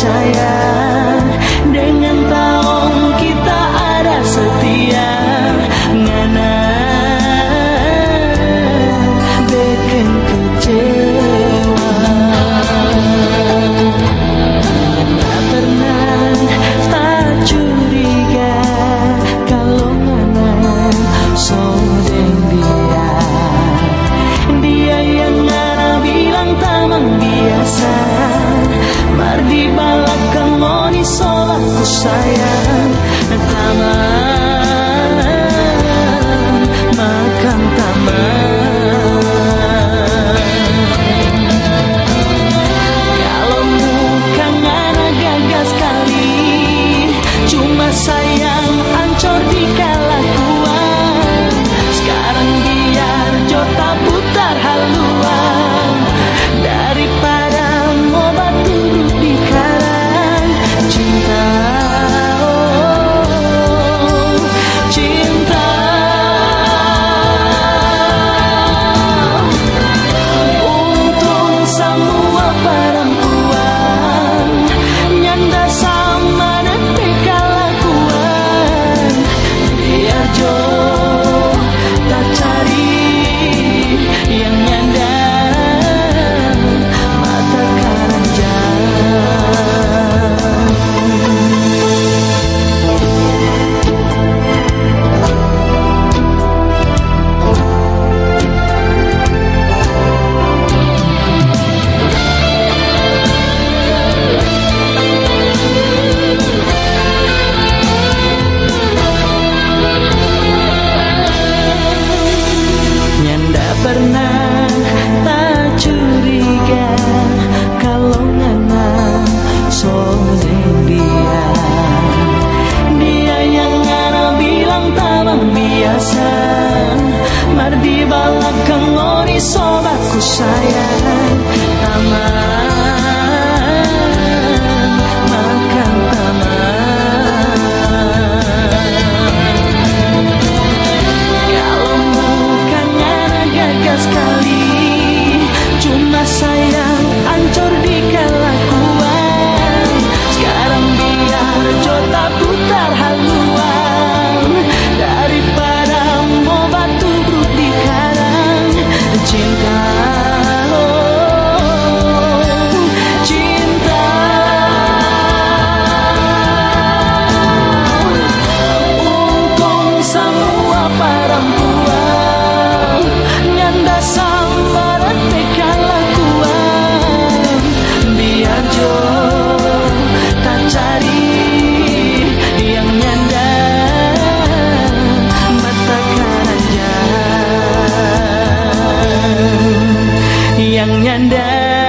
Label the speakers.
Speaker 1: percaya sayang dan tamat shine. indah